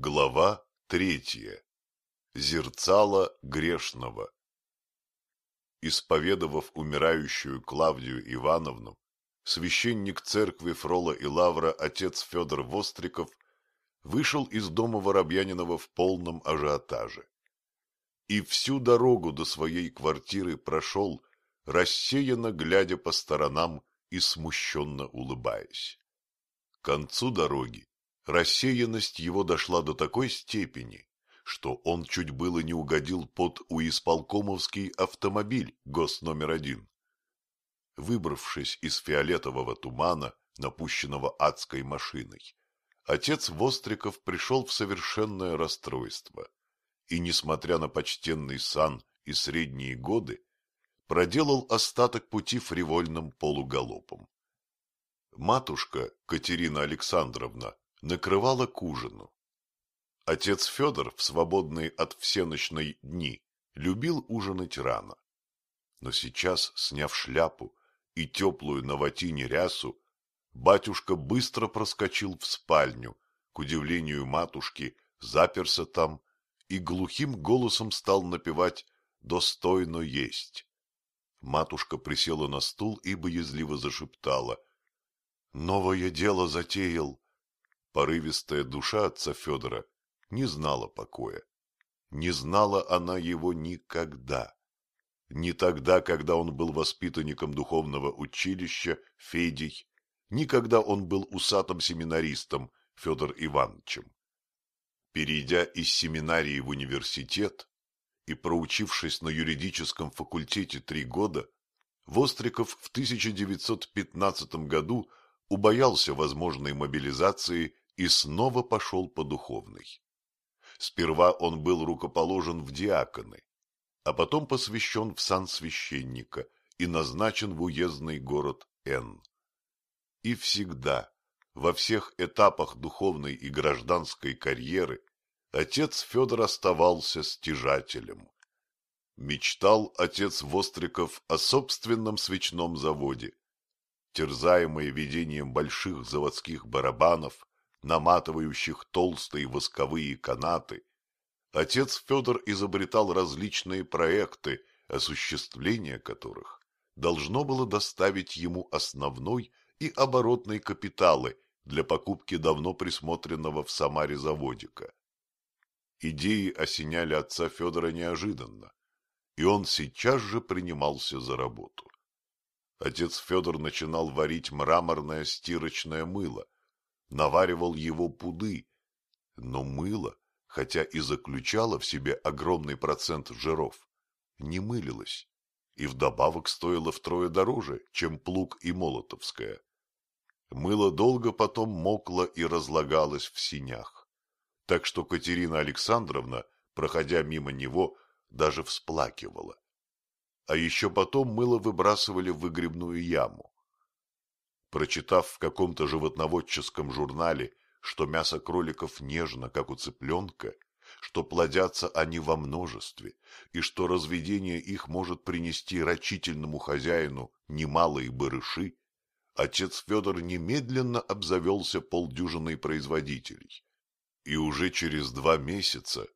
Глава третья. Зерцало грешного. Исповедовав умирающую Клавдию Ивановну, священник церкви Фрола и Лавра отец Федор Востриков вышел из дома Воробьянинова в полном ажиотаже. И всю дорогу до своей квартиры прошел, рассеянно глядя по сторонам и смущенно улыбаясь. К концу дороги Рассеянность его дошла до такой степени, что он чуть было не угодил под уисполкомовский автомобиль ГОС номер один. Выбравшись из фиолетового тумана, напущенного адской машиной, отец Востриков пришел в совершенное расстройство и, несмотря на почтенный сан и средние годы, проделал остаток пути фривольным полуголопом. Матушка Катерина Александровна накрывала к ужину. Отец Федор в свободные от всеночной дни любил ужинать рано. Но сейчас, сняв шляпу и теплую на ватине рясу, батюшка быстро проскочил в спальню, к удивлению матушки, заперся там и глухим голосом стал напевать «Достойно есть». Матушка присела на стул и боязливо зашептала. «Новое дело затеял, Порывистая душа отца Федора не знала покоя. Не знала она его никогда. Не тогда, когда он был воспитанником духовного училища Федей, ни когда он был усатым семинаристом Федор Ивановичем. Перейдя из семинарии в университет и проучившись на юридическом факультете три года, Востриков в 1915 году убоялся возможной мобилизации и снова пошел по духовной. Сперва он был рукоположен в диаконы, а потом посвящен в сан священника и назначен в уездный город Н. И всегда, во всех этапах духовной и гражданской карьеры, отец Федор оставался стяжателем. Мечтал отец Востриков о собственном свечном заводе. Терзаемый видением больших заводских барабанов, наматывающих толстые восковые канаты, отец Федор изобретал различные проекты, осуществление которых должно было доставить ему основной и оборотный капиталы для покупки давно присмотренного в Самаре заводика. Идеи осеняли отца Федора неожиданно, и он сейчас же принимался за работу. Отец Федор начинал варить мраморное стирочное мыло, наваривал его пуды, но мыло, хотя и заключало в себе огромный процент жиров, не мылилось и вдобавок стоило втрое дороже, чем плуг и молотовское. Мыло долго потом мокло и разлагалось в синях, так что Катерина Александровна, проходя мимо него, даже всплакивала. А еще потом мыло выбрасывали в выгребную яму. Прочитав в каком-то животноводческом журнале, что мясо кроликов нежно, как у цыпленка, что плодятся они во множестве, и что разведение их может принести рачительному хозяину немалые барыши, отец Федор немедленно обзавелся полдюжиной производителей. И уже через два месяца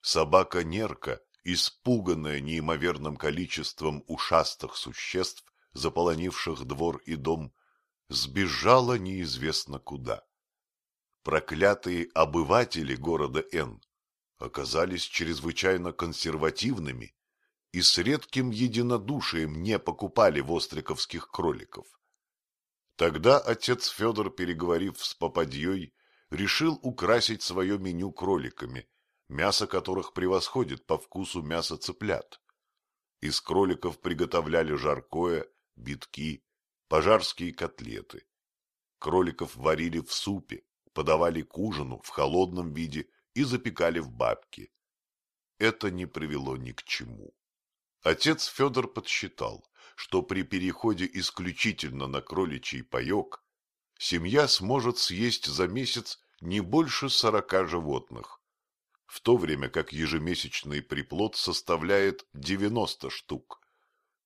собака Нерка, испуганная неимоверным количеством ушастых существ, заполонивших двор и дом, сбежала неизвестно куда. Проклятые обыватели города Н оказались чрезвычайно консервативными и с редким единодушием не покупали востриковских кроликов. Тогда отец Федор, переговорив с попадьей, решил украсить свое меню кроликами, мясо которых превосходит по вкусу мясо цыплят. Из кроликов приготовляли жаркое, битки, пожарские котлеты. Кроликов варили в супе, подавали к ужину в холодном виде и запекали в бабки. Это не привело ни к чему. Отец Федор подсчитал, что при переходе исключительно на кроличий паек семья сможет съесть за месяц не больше сорока животных, в то время как ежемесячный приплод составляет девяносто штук.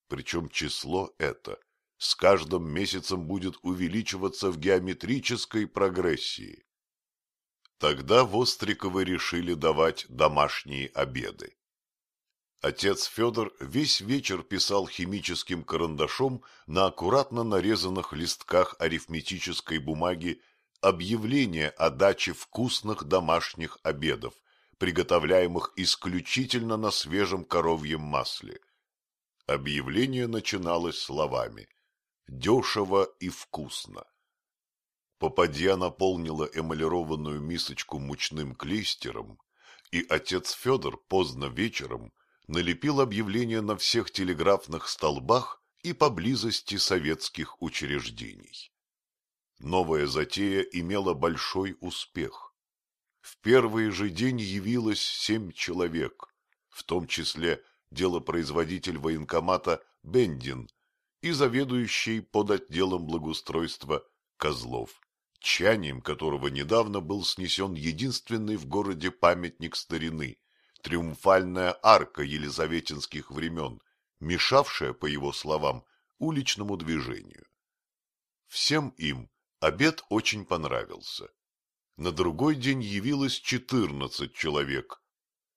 Причем число это с каждым месяцем будет увеличиваться в геометрической прогрессии. Тогда Востриковы решили давать домашние обеды. Отец Федор весь вечер писал химическим карандашом на аккуратно нарезанных листках арифметической бумаги объявление о даче вкусных домашних обедов, приготовляемых исключительно на свежем коровьем масле. Объявление начиналось словами «дешево и вкусно». Попадья наполнила эмалированную мисочку мучным клейстером, и отец Федор поздно вечером налепил объявление на всех телеграфных столбах и поблизости советских учреждений. Новая затея имела большой успех. В первый же день явилось семь человек, в том числе делопроизводитель военкомата Бендин и заведующий под отделом благоустройства Козлов, чанием которого недавно был снесен единственный в городе памятник старины, триумфальная арка елизаветинских времен, мешавшая, по его словам, уличному движению. Всем им обед очень понравился. На другой день явилось четырнадцать человек.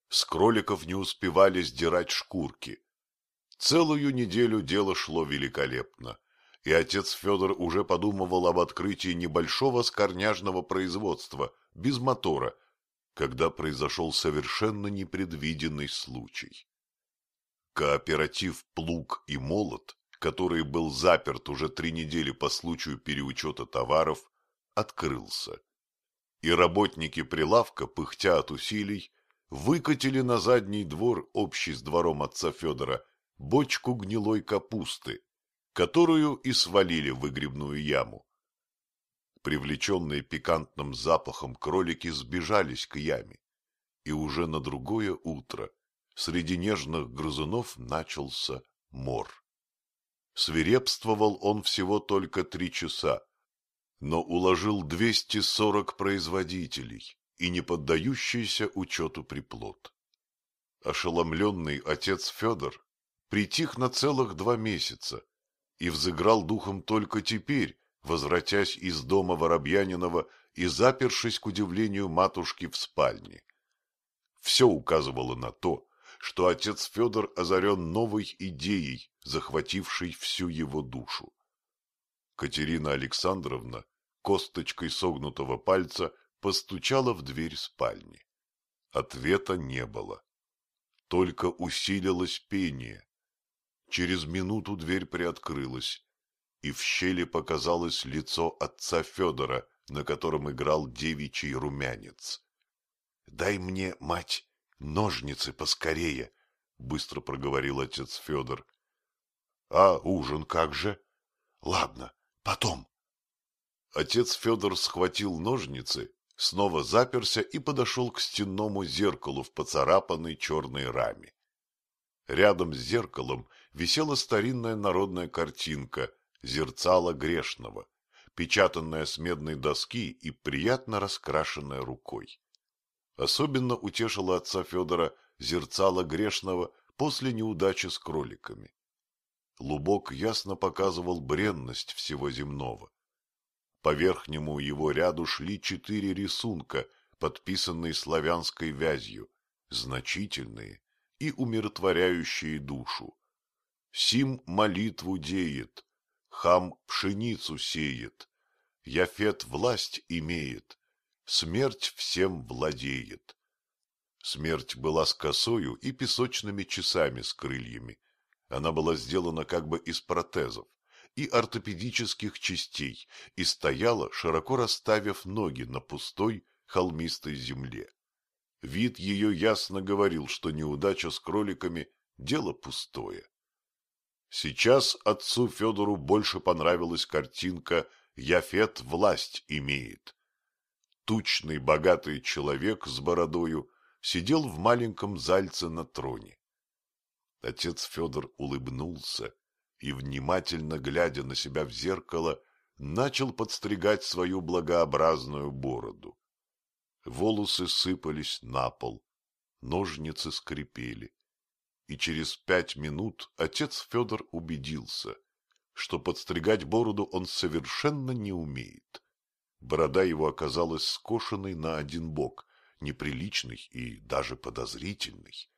С кроликов не успевали сдирать шкурки. Целую неделю дело шло великолепно, и отец Федор уже подумывал об открытии небольшого скорняжного производства, без мотора, когда произошел совершенно непредвиденный случай. Кооператив «Плуг и молот», который был заперт уже три недели по случаю переучета товаров, открылся и работники прилавка, пыхтя от усилий, выкатили на задний двор, общий с двором отца Федора, бочку гнилой капусты, которую и свалили в выгребную яму. Привлеченные пикантным запахом кролики сбежались к яме, и уже на другое утро среди нежных грызунов начался мор. Свирепствовал он всего только три часа, но уложил 240 производителей и не поддающийся учету приплод. Ошеломленный отец Федор притих на целых два месяца и взыграл духом только теперь, возвратясь из дома Воробьянинова и запершись, к удивлению матушки, в спальне. Все указывало на то, что отец Федор озарен новой идеей, захватившей всю его душу. Катерина Александровна косточкой согнутого пальца постучала в дверь спальни. Ответа не было. Только усилилось пение. Через минуту дверь приоткрылась, и в щели показалось лицо отца Федора, на котором играл девичий румянец. — Дай мне, мать, ножницы поскорее, — быстро проговорил отец Федор. — А ужин как же? — Ладно, Потом. Отец Федор схватил ножницы, снова заперся и подошел к стенному зеркалу в поцарапанной черной раме. Рядом с зеркалом висела старинная народная картинка «Зерцало грешного», печатанная с медной доски и приятно раскрашенная рукой. Особенно утешило отца Федора зерцало грешного после неудачи с кроликами. Лубок ясно показывал бренность всего земного. По верхнему его ряду шли четыре рисунка, подписанные славянской вязью, значительные и умиротворяющие душу. Сим молитву деет, хам пшеницу сеет, Яфет власть имеет, смерть всем владеет. Смерть была с косою и песочными часами с крыльями, она была сделана как бы из протезов и ортопедических частей и стояла, широко расставив ноги на пустой холмистой земле. Вид ее ясно говорил, что неудача с кроликами – дело пустое. Сейчас отцу Федору больше понравилась картинка «Яфет власть имеет». Тучный богатый человек с бородою сидел в маленьком зальце на троне. Отец Федор улыбнулся и, внимательно глядя на себя в зеркало, начал подстригать свою благообразную бороду. Волосы сыпались на пол, ножницы скрипели. И через пять минут отец Федор убедился, что подстригать бороду он совершенно не умеет. Борода его оказалась скошенной на один бок, неприличной и даже подозрительной.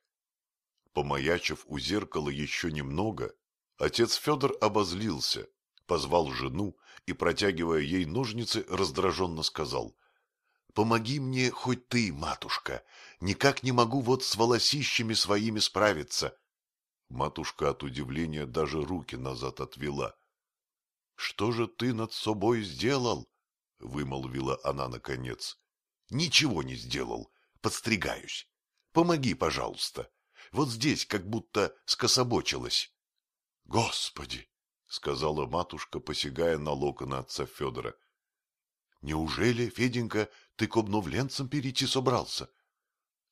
Помаячив у зеркала еще немного, отец Федор обозлился, позвал жену и, протягивая ей ножницы, раздраженно сказал — Помоги мне хоть ты, матушка, никак не могу вот с волосищами своими справиться. Матушка от удивления даже руки назад отвела. — Что же ты над собой сделал? — вымолвила она наконец. — Ничего не сделал, подстригаюсь. Помоги, пожалуйста. Вот здесь как будто скособочилась. — Господи! — сказала матушка, посягая на локоны отца Федора. — Неужели, Феденька, ты к обновленцам перейти собрался?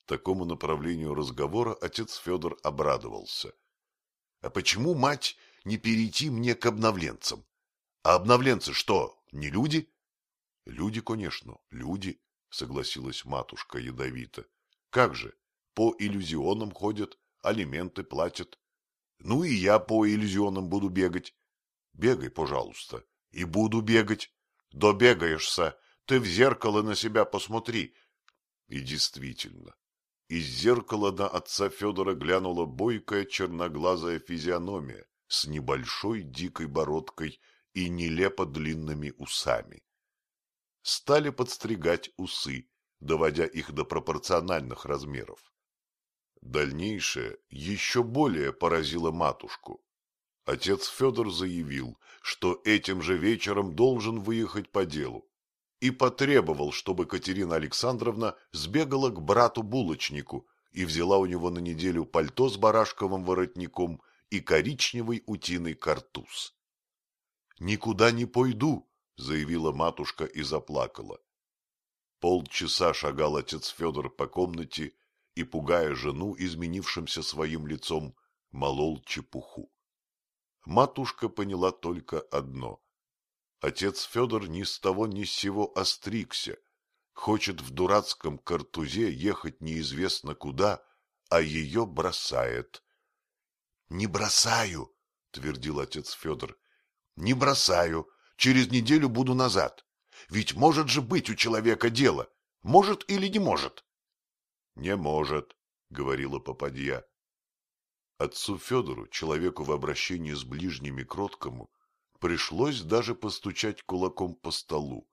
Такому направлению разговора отец Федор обрадовался. — А почему, мать, не перейти мне к обновленцам? А обновленцы что, не люди? — Люди, конечно, люди, — согласилась матушка ядовито. — Как же, по иллюзионам ходят, алименты платят. Ну и я по иллюзионам буду бегать. Бегай, пожалуйста. И буду бегать. Добегаешься, ты в зеркало на себя посмотри. И действительно, из зеркала на отца Федора глянула бойкая черноглазая физиономия с небольшой дикой бородкой и нелепо длинными усами. Стали подстригать усы, доводя их до пропорциональных размеров. Дальнейшее еще более поразило матушку. Отец Федор заявил, что этим же вечером должен выехать по делу и потребовал, чтобы Катерина Александровна сбегала к брату-булочнику и взяла у него на неделю пальто с барашковым воротником и коричневый утиный картуз. «Никуда не пойду», — заявила матушка и заплакала. Полчаса шагал отец Федор по комнате и, пугая жену изменившимся своим лицом, молол чепуху. Матушка поняла только одно — Отец Федор ни с того ни с сего остригся, хочет в дурацком картузе ехать неизвестно куда, а ее бросает. — Не бросаю, — твердил отец Федор, — не бросаю, через неделю буду назад. Ведь может же быть у человека дело, может или не может? — Не может, — говорила попадья. Отцу Федору, человеку в обращении с ближними кроткому, Пришлось даже постучать кулаком по столу.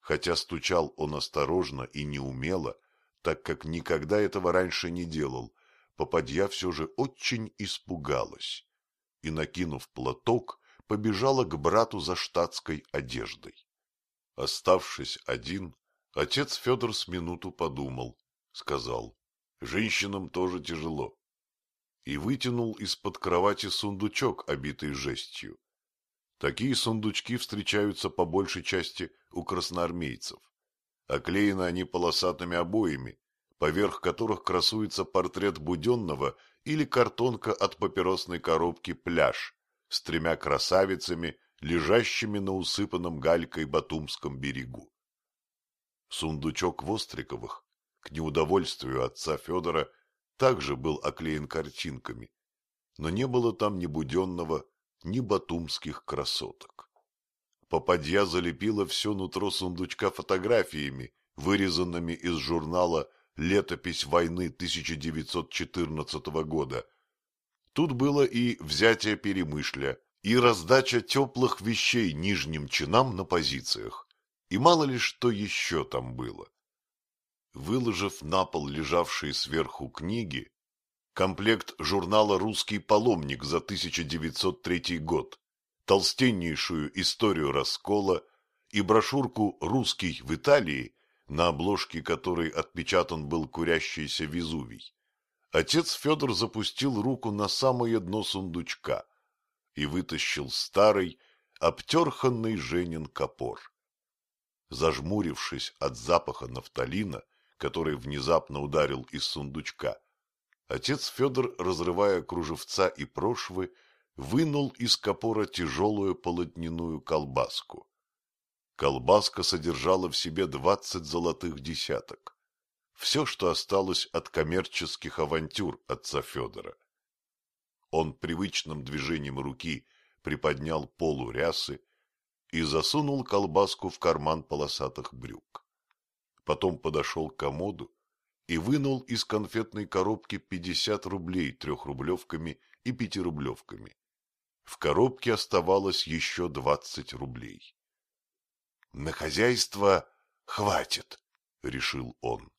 Хотя стучал он осторожно и неумело, так как никогда этого раньше не делал, попадья все же очень испугалась и, накинув платок, побежала к брату за штатской одеждой. Оставшись один, отец Федор с минуту подумал, сказал, женщинам тоже тяжело, и вытянул из-под кровати сундучок, обитый жестью. Такие сундучки встречаются по большей части у красноармейцев. Оклеены они полосатыми обоями, поверх которых красуется портрет Буденного или картонка от папиросной коробки «Пляж» с тремя красавицами, лежащими на усыпанном галькой Батумском берегу. Сундучок Востриковых, неудовольствию отца Федора, также был оклеен картинками, но не было там ни Буденного, ни батумских красоток. Попадья залепила все нутро сундучка фотографиями, вырезанными из журнала «Летопись войны 1914 года». Тут было и взятие Перемышля, и раздача теплых вещей нижним чинам на позициях, и мало ли что еще там было. Выложив на пол лежавшие сверху книги, комплект журнала «Русский паломник» за 1903 год, толстеннейшую историю раскола и брошюрку «Русский в Италии», на обложке которой отпечатан был курящийся Везувий. Отец Федор запустил руку на самое дно сундучка и вытащил старый, обтерханный Женин копор. Зажмурившись от запаха нафталина, который внезапно ударил из сундучка, Отец Федор, разрывая кружевца и прошвы, вынул из копора тяжелую полотняную колбаску. Колбаска содержала в себе двадцать золотых десяток. Все, что осталось от коммерческих авантюр отца Федора. Он привычным движением руки приподнял полу рясы и засунул колбаску в карман полосатых брюк. Потом подошел к комоду и вынул из конфетной коробки пятьдесят рублей трехрублевками и пятирублевками. В коробке оставалось еще двадцать рублей. — На хозяйство хватит, — решил он.